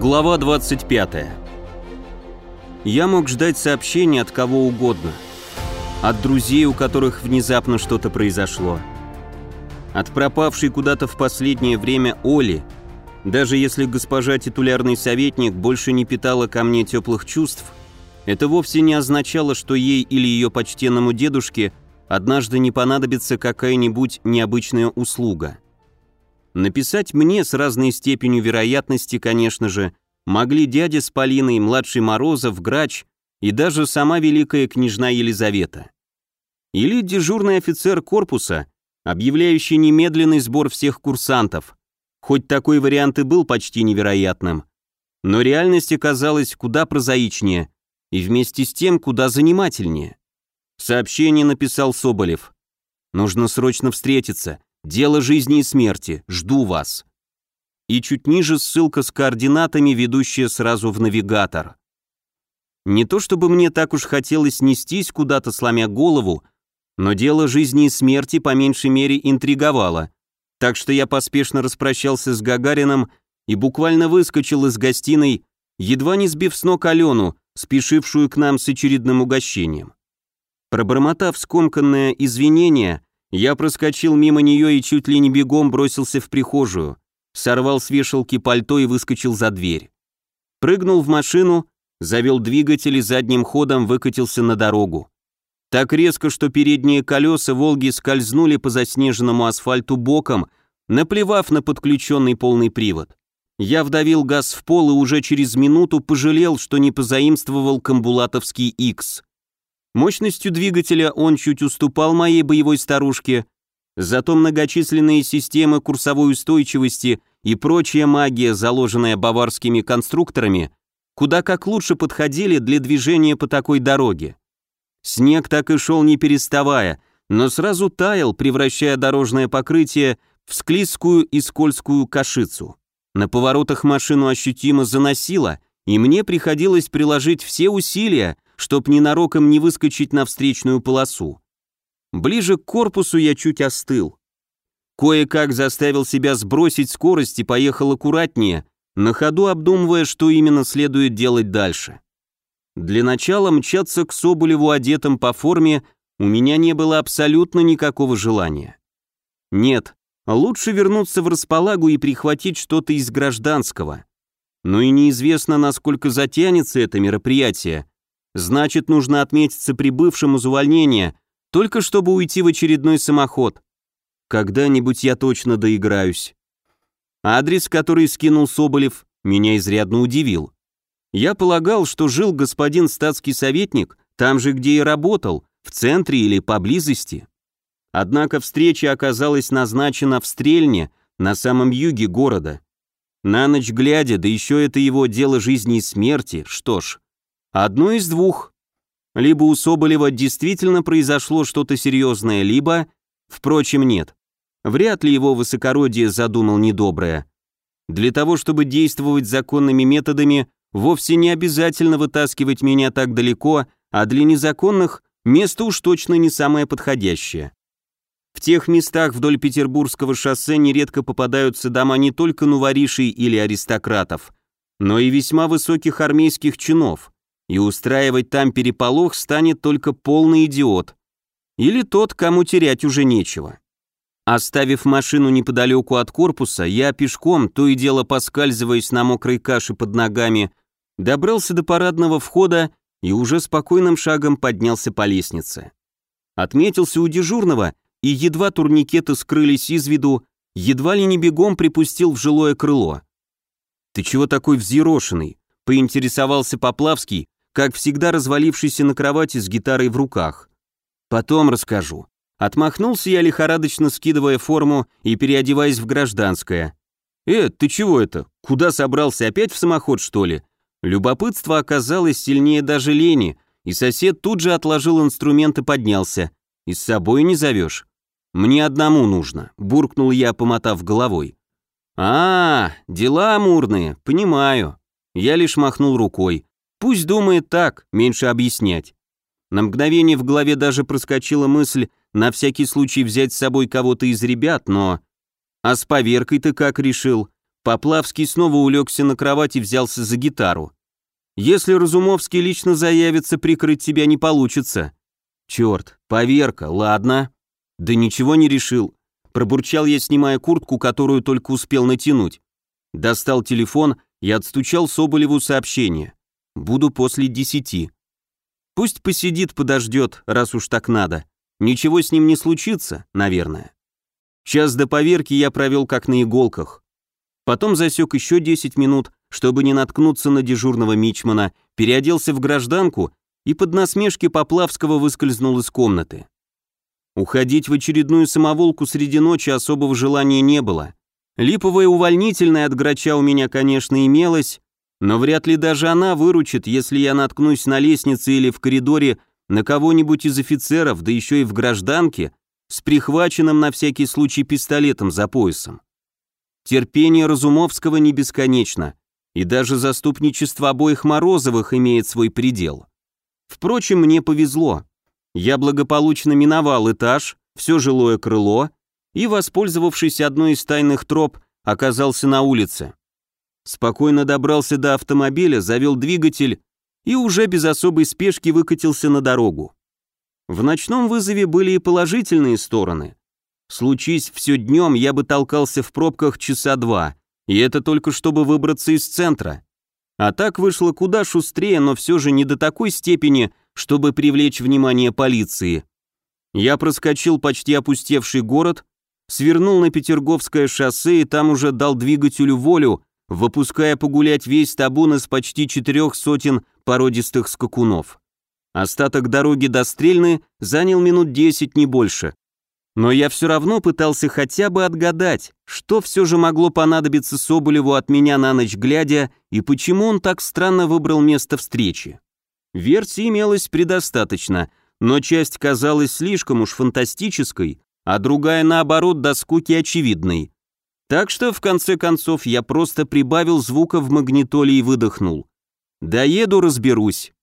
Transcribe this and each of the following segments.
Глава 25. Я мог ждать сообщений от кого угодно. От друзей, у которых внезапно что-то произошло. От пропавшей куда-то в последнее время Оли, даже если госпожа титулярный советник больше не питала ко мне теплых чувств, это вовсе не означало, что ей или ее почтенному дедушке однажды не понадобится какая-нибудь необычная услуга. Написать мне с разной степенью вероятности, конечно же, могли дядя с Полиной, младший Морозов, Грач и даже сама великая княжна Елизавета. Или дежурный офицер корпуса, объявляющий немедленный сбор всех курсантов. Хоть такой вариант и был почти невероятным. Но реальность оказалась куда прозаичнее и вместе с тем куда занимательнее. Сообщение написал Соболев. «Нужно срочно встретиться. Дело жизни и смерти. Жду вас». И чуть ниже ссылка с координатами, ведущая сразу в навигатор. Не то чтобы мне так уж хотелось нестись куда-то, сломя голову, но дело жизни и смерти по меньшей мере интриговало, так что я поспешно распрощался с Гагарином и буквально выскочил из гостиной, едва не сбив с ног Алену, спешившую к нам с очередным угощением. Пробормотав скомканное извинение, я проскочил мимо нее и чуть ли не бегом бросился в прихожую, сорвал с вешалки пальто и выскочил за дверь. Прыгнул в машину, завел двигатель и задним ходом выкатился на дорогу. Так резко, что передние колеса «Волги» скользнули по заснеженному асфальту боком, наплевав на подключенный полный привод. Я вдавил газ в пол и уже через минуту пожалел, что не позаимствовал камбулатовский X. Мощностью двигателя он чуть уступал моей боевой старушке, зато многочисленные системы курсовой устойчивости и прочая магия, заложенная баварскими конструкторами, куда как лучше подходили для движения по такой дороге. Снег так и шел не переставая, но сразу таял, превращая дорожное покрытие в склизкую и скользкую кашицу. На поворотах машину ощутимо заносило, и мне приходилось приложить все усилия, чтоб ненароком не выскочить на встречную полосу. Ближе к корпусу я чуть остыл. Кое-как заставил себя сбросить скорость и поехал аккуратнее, на ходу обдумывая, что именно следует делать дальше. Для начала мчаться к Соболеву одетым по форме у меня не было абсолютно никакого желания. Нет, лучше вернуться в располагу и прихватить что-то из гражданского. Но и неизвестно, насколько затянется это мероприятие, Значит, нужно отметиться прибывшим из увольнения, только чтобы уйти в очередной самоход. Когда-нибудь я точно доиграюсь. Адрес, который скинул Соболев, меня изрядно удивил. Я полагал, что жил господин статский советник там же, где и работал, в центре или поблизости. Однако встреча оказалась назначена в Стрельне, на самом юге города. На ночь глядя, да еще это его дело жизни и смерти, что ж, Одно из двух. Либо у Соболева действительно произошло что-то серьезное, либо, впрочем, нет. Вряд ли его высокородие задумал недоброе. Для того, чтобы действовать законными методами, вовсе не обязательно вытаскивать меня так далеко, а для незаконных место уж точно не самое подходящее. В тех местах вдоль Петербургского шоссе нередко попадаются дома не только нуворишей или аристократов, но и весьма высоких армейских чинов и устраивать там переполох станет только полный идиот. Или тот, кому терять уже нечего. Оставив машину неподалеку от корпуса, я пешком, то и дело поскальзываясь на мокрой каше под ногами, добрался до парадного входа и уже спокойным шагом поднялся по лестнице. Отметился у дежурного, и едва турникеты скрылись из виду, едва ли не бегом припустил в жилое крыло. «Ты чего такой взъерошенный?» — поинтересовался Поплавский, как всегда развалившийся на кровати с гитарой в руках. Потом расскажу. Отмахнулся я, лихорадочно скидывая форму и переодеваясь в гражданское. «Э, ты чего это? Куда собрался, опять в самоход, что ли?» Любопытство оказалось сильнее даже лени, и сосед тут же отложил инструмент и поднялся. «И с собой не зовешь?» «Мне одному нужно», — буркнул я, помотав головой. «А, дела амурные, понимаю». Я лишь махнул рукой. Пусть думает так, меньше объяснять. На мгновение в голове даже проскочила мысль на всякий случай взять с собой кого-то из ребят, но... А с поверкой ты как решил? Поплавский снова улегся на кровать и взялся за гитару. «Если Разумовский лично заявится, прикрыть тебя не получится». «Черт, поверка, ладно». «Да ничего не решил». Пробурчал я, снимая куртку, которую только успел натянуть. Достал телефон и отстучал Соболеву сообщение. «Буду после десяти». Пусть посидит, подождет, раз уж так надо. Ничего с ним не случится, наверное. Час до поверки я провел как на иголках. Потом засек еще 10 минут, чтобы не наткнуться на дежурного мичмана, переоделся в гражданку и под насмешки Поплавского выскользнул из комнаты. Уходить в очередную самоволку среди ночи особого желания не было. Липовая увольнительная от грача у меня, конечно, имелась, но вряд ли даже она выручит, если я наткнусь на лестнице или в коридоре на кого-нибудь из офицеров, да еще и в гражданке, с прихваченным на всякий случай пистолетом за поясом. Терпение Разумовского не бесконечно, и даже заступничество обоих Морозовых имеет свой предел. Впрочем, мне повезло. Я благополучно миновал этаж, все жилое крыло, и, воспользовавшись одной из тайных троп, оказался на улице. Спокойно добрался до автомобиля, завел двигатель и уже без особой спешки выкатился на дорогу. В ночном вызове были и положительные стороны. Случись все днем, я бы толкался в пробках часа два, и это только чтобы выбраться из центра. А так вышло куда шустрее, но все же не до такой степени, чтобы привлечь внимание полиции. Я проскочил почти опустевший город, свернул на Петерговское шоссе и там уже дал двигателю волю, выпуская погулять весь табун из почти четырех сотен породистых скакунов. Остаток дороги до Стрельны занял минут десять, не больше. Но я все равно пытался хотя бы отгадать, что все же могло понадобиться Соболеву от меня на ночь глядя, и почему он так странно выбрал место встречи. Версий имелось предостаточно, но часть казалась слишком уж фантастической, а другая, наоборот, до скуки очевидной. Так что, в конце концов, я просто прибавил звука в магнитоле и выдохнул. Доеду, разберусь.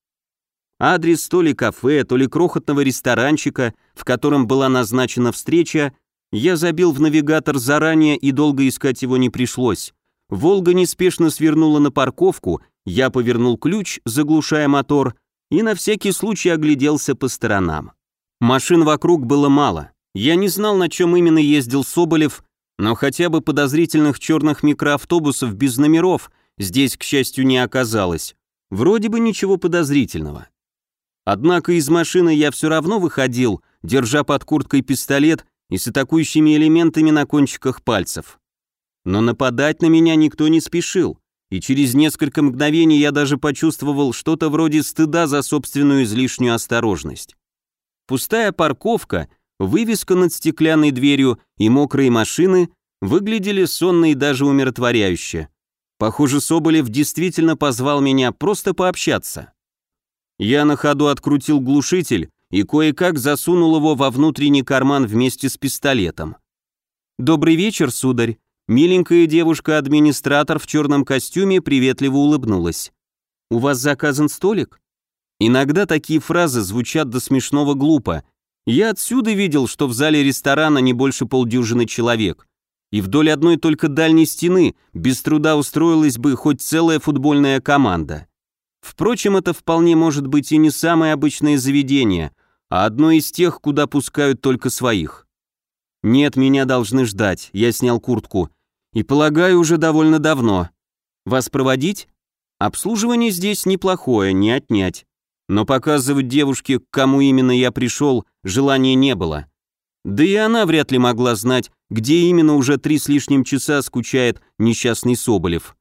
Адрес то ли кафе, то ли крохотного ресторанчика, в котором была назначена встреча, я забил в навигатор заранее и долго искать его не пришлось. «Волга» неспешно свернула на парковку, я повернул ключ, заглушая мотор, и на всякий случай огляделся по сторонам. Машин вокруг было мало. Я не знал, на чем именно ездил Соболев, но хотя бы подозрительных черных микроавтобусов без номеров здесь, к счастью, не оказалось. Вроде бы ничего подозрительного. Однако из машины я все равно выходил, держа под курткой пистолет и с атакующими элементами на кончиках пальцев. Но нападать на меня никто не спешил, и через несколько мгновений я даже почувствовал что-то вроде стыда за собственную излишнюю осторожность. Пустая парковка, вывеска над стеклянной дверью и мокрые машины выглядели сонно и даже умиротворяюще. Похоже, Соболев действительно позвал меня просто пообщаться. Я на ходу открутил глушитель и кое-как засунул его во внутренний карман вместе с пистолетом. «Добрый вечер, сударь». Миленькая девушка-администратор в черном костюме приветливо улыбнулась. «У вас заказан столик?» Иногда такие фразы звучат до смешного глупо. Я отсюда видел, что в зале ресторана не больше полдюжины человек. И вдоль одной только дальней стены без труда устроилась бы хоть целая футбольная команда. Впрочем, это вполне может быть и не самое обычное заведение, а одно из тех, куда пускают только своих. Нет, меня должны ждать, я снял куртку. И полагаю, уже довольно давно. Вас проводить? Обслуживание здесь неплохое, не отнять. Но показывать девушке, к кому именно я пришел, желания не было. Да и она вряд ли могла знать, где именно уже три с лишним часа скучает несчастный Соболев.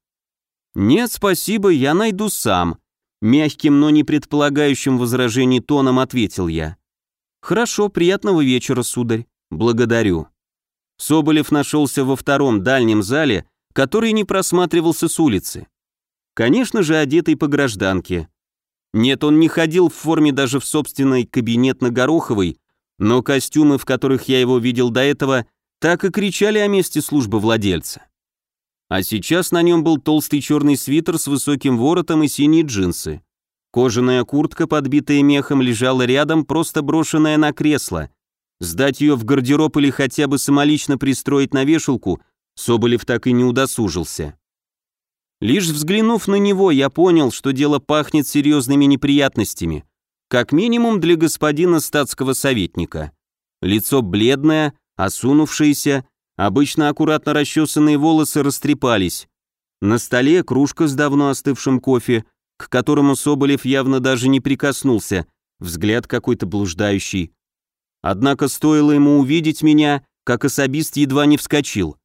«Нет, спасибо, я найду сам», Мягким, но не предполагающим возражений тоном ответил я. «Хорошо, приятного вечера, сударь. Благодарю». Соболев нашелся во втором дальнем зале, который не просматривался с улицы. Конечно же, одетый по гражданке. Нет, он не ходил в форме даже в собственный кабинет на Гороховой, но костюмы, в которых я его видел до этого, так и кричали о месте службы владельца. А сейчас на нем был толстый черный свитер с высоким воротом и синие джинсы. Кожаная куртка, подбитая мехом, лежала рядом, просто брошенная на кресло. Сдать ее в гардероб или хотя бы самолично пристроить на вешалку Соболев так и не удосужился. Лишь взглянув на него, я понял, что дело пахнет серьезными неприятностями, как минимум для господина статского советника. Лицо бледное, осунувшееся, обычно аккуратно расчесанные волосы растрепались. На столе кружка с давно остывшим кофе, к которому Соболев явно даже не прикоснулся, взгляд какой-то блуждающий. Однако стоило ему увидеть меня, как особист едва не вскочил.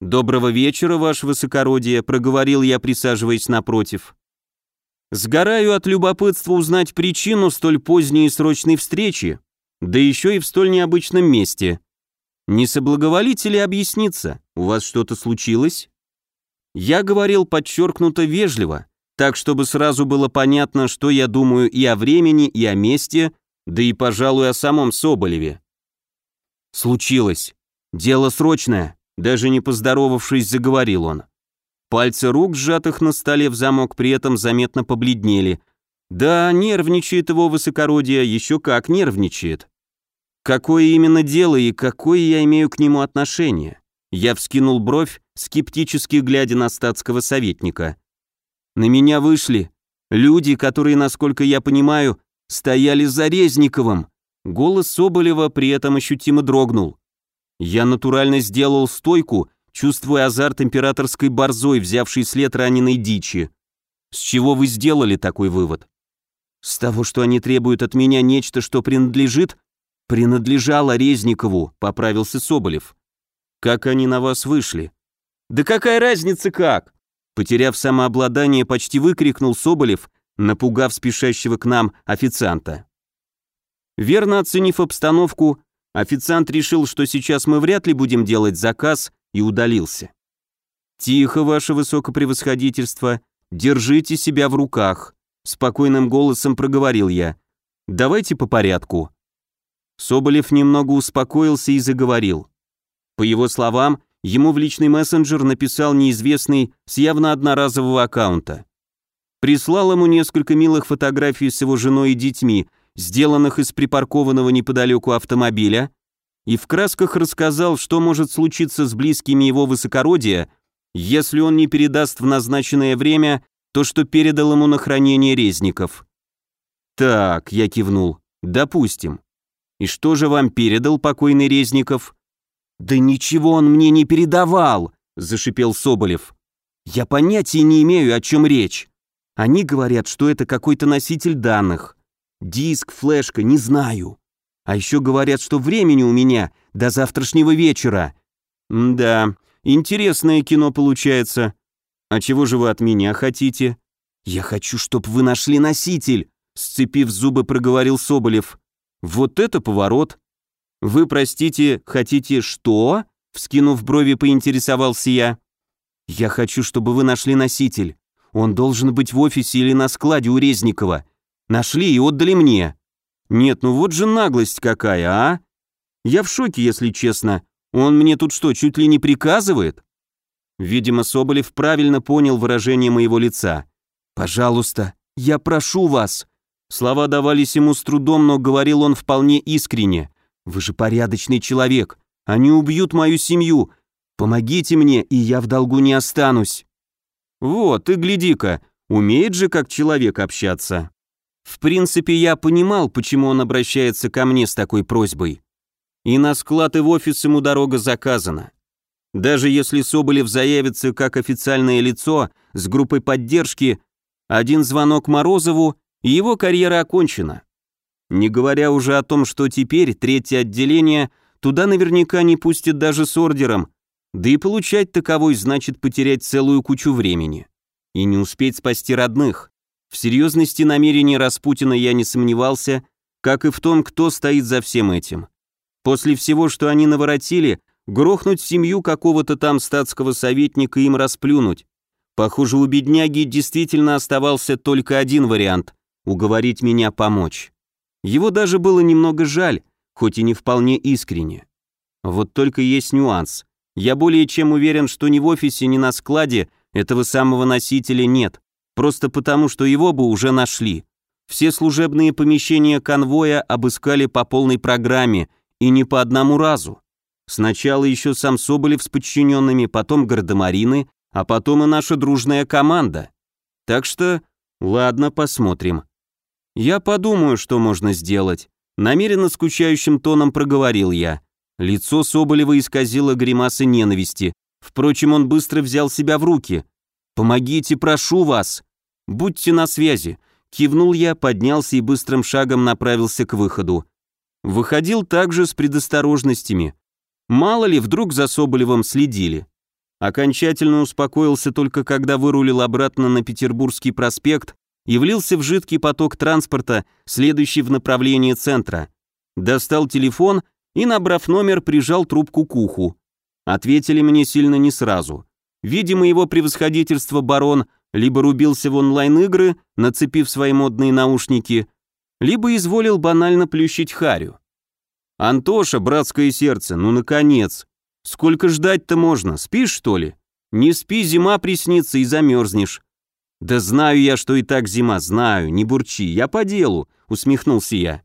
«Доброго вечера, ваше высокородие», — проговорил я, присаживаясь напротив. «Сгораю от любопытства узнать причину столь поздней и срочной встречи, да еще и в столь необычном месте. Не соблаговолите ли объясниться? У вас что-то случилось?» Я говорил подчеркнуто вежливо, так чтобы сразу было понятно, что я думаю и о времени, и о месте, да и, пожалуй, о самом Соболеве. «Случилось. Дело срочное», даже не поздоровавшись, заговорил он. Пальцы рук, сжатых на столе в замок, при этом заметно побледнели. Да, нервничает его высокородие, еще как нервничает. Какое именно дело и какое я имею к нему отношение? Я вскинул бровь, скептически глядя на статского советника. На меня вышли люди, которые, насколько я понимаю, стояли за Резниковым. Голос Соболева при этом ощутимо дрогнул. Я натурально сделал стойку, чувствуя азарт императорской борзой, взявшей след раненой дичи. С чего вы сделали такой вывод? С того, что они требуют от меня нечто, что принадлежит, принадлежало Резникову, поправился Соболев. Как они на вас вышли? Да какая разница как? Потеряв самообладание, почти выкрикнул Соболев, напугав спешащего к нам официанта. Верно оценив обстановку, Официант решил, что сейчас мы вряд ли будем делать заказ, и удалился. «Тихо, ваше высокопревосходительство, держите себя в руках», спокойным голосом проговорил я. «Давайте по порядку». Соболев немного успокоился и заговорил. По его словам, ему в личный мессенджер написал неизвестный с явно одноразового аккаунта. Прислал ему несколько милых фотографий с его женой и детьми, сделанных из припаркованного неподалеку автомобиля, и в красках рассказал, что может случиться с близкими его высокородия, если он не передаст в назначенное время то, что передал ему на хранение резников. «Так», — я кивнул, — «допустим. И что же вам передал покойный Резников?» «Да ничего он мне не передавал», — зашипел Соболев. «Я понятия не имею, о чем речь. Они говорят, что это какой-то носитель данных. Диск, флешка, не знаю. А еще говорят, что времени у меня до завтрашнего вечера. М да, интересное кино получается. А чего же вы от меня хотите? Я хочу, чтобы вы нашли носитель, сцепив зубы, проговорил Соболев. Вот это поворот. Вы, простите, хотите что? Вскинув брови, поинтересовался я. Я хочу, чтобы вы нашли носитель. Он должен быть в офисе или на складе у Резникова. Нашли и отдали мне. Нет, ну вот же наглость какая, а? Я в шоке, если честно. Он мне тут что, чуть ли не приказывает? Видимо, Соболев правильно понял выражение моего лица. «Пожалуйста, я прошу вас». Слова давались ему с трудом, но говорил он вполне искренне. «Вы же порядочный человек. Они убьют мою семью. Помогите мне, и я в долгу не останусь». «Вот, и гляди-ка, умеет же как человек общаться». В принципе, я понимал, почему он обращается ко мне с такой просьбой. И на склад и в офис ему дорога заказана. Даже если Соболев заявится как официальное лицо с группой поддержки, один звонок Морозову, и его карьера окончена. Не говоря уже о том, что теперь третье отделение туда наверняка не пустит даже с ордером, да и получать таковой значит потерять целую кучу времени. И не успеть спасти родных. В серьезности намерений Распутина я не сомневался, как и в том, кто стоит за всем этим. После всего, что они наворотили, грохнуть семью какого-то там статского советника им расплюнуть. Похоже, у бедняги действительно оставался только один вариант – уговорить меня помочь. Его даже было немного жаль, хоть и не вполне искренне. Вот только есть нюанс. Я более чем уверен, что ни в офисе, ни на складе этого самого носителя нет. Просто потому, что его бы уже нашли. Все служебные помещения конвоя обыскали по полной программе, и не по одному разу. Сначала еще сам Соболев с подчиненными, потом гардемарины, а потом и наша дружная команда. Так что, ладно, посмотрим. Я подумаю, что можно сделать. Намеренно скучающим тоном проговорил я. Лицо Соболева исказило гримасы ненависти. Впрочем, он быстро взял себя в руки. «Помогите, прошу вас!» «Будьте на связи!» Кивнул я, поднялся и быстрым шагом направился к выходу. Выходил также с предосторожностями. Мало ли, вдруг за Соболевым следили. Окончательно успокоился только когда вырулил обратно на Петербургский проспект и влился в жидкий поток транспорта, следующий в направлении центра. Достал телефон и, набрав номер, прижал трубку к уху. Ответили мне сильно не сразу. Видимо, его превосходительство барон либо рубился в онлайн-игры, нацепив свои модные наушники, либо изволил банально плющить харю. «Антоша, братское сердце, ну наконец! Сколько ждать-то можно, спишь что ли? Не спи, зима приснится и замерзнешь». «Да знаю я, что и так зима, знаю, не бурчи, я по делу», — усмехнулся я.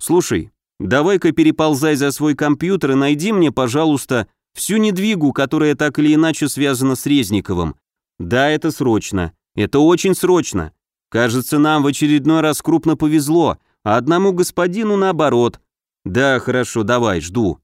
«Слушай, давай-ка переползай за свой компьютер и найди мне, пожалуйста, всю недвигу, которая так или иначе связана с Резниковым. Да, это срочно, это очень срочно. Кажется, нам в очередной раз крупно повезло, а одному господину наоборот. Да, хорошо, давай, жду.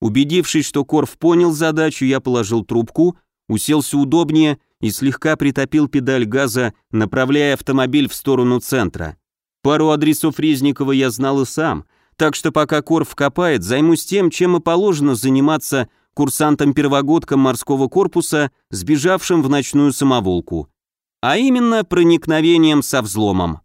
Убедившись, что Корф понял задачу, я положил трубку, уселся удобнее и слегка притопил педаль газа, направляя автомобиль в сторону центра. Пару адресов Резникова я знал и сам, так что пока Корф копает, займусь тем, чем и положено заниматься курсантом-первогодком морского корпуса, сбежавшим в ночную самоволку а именно проникновением со взломом.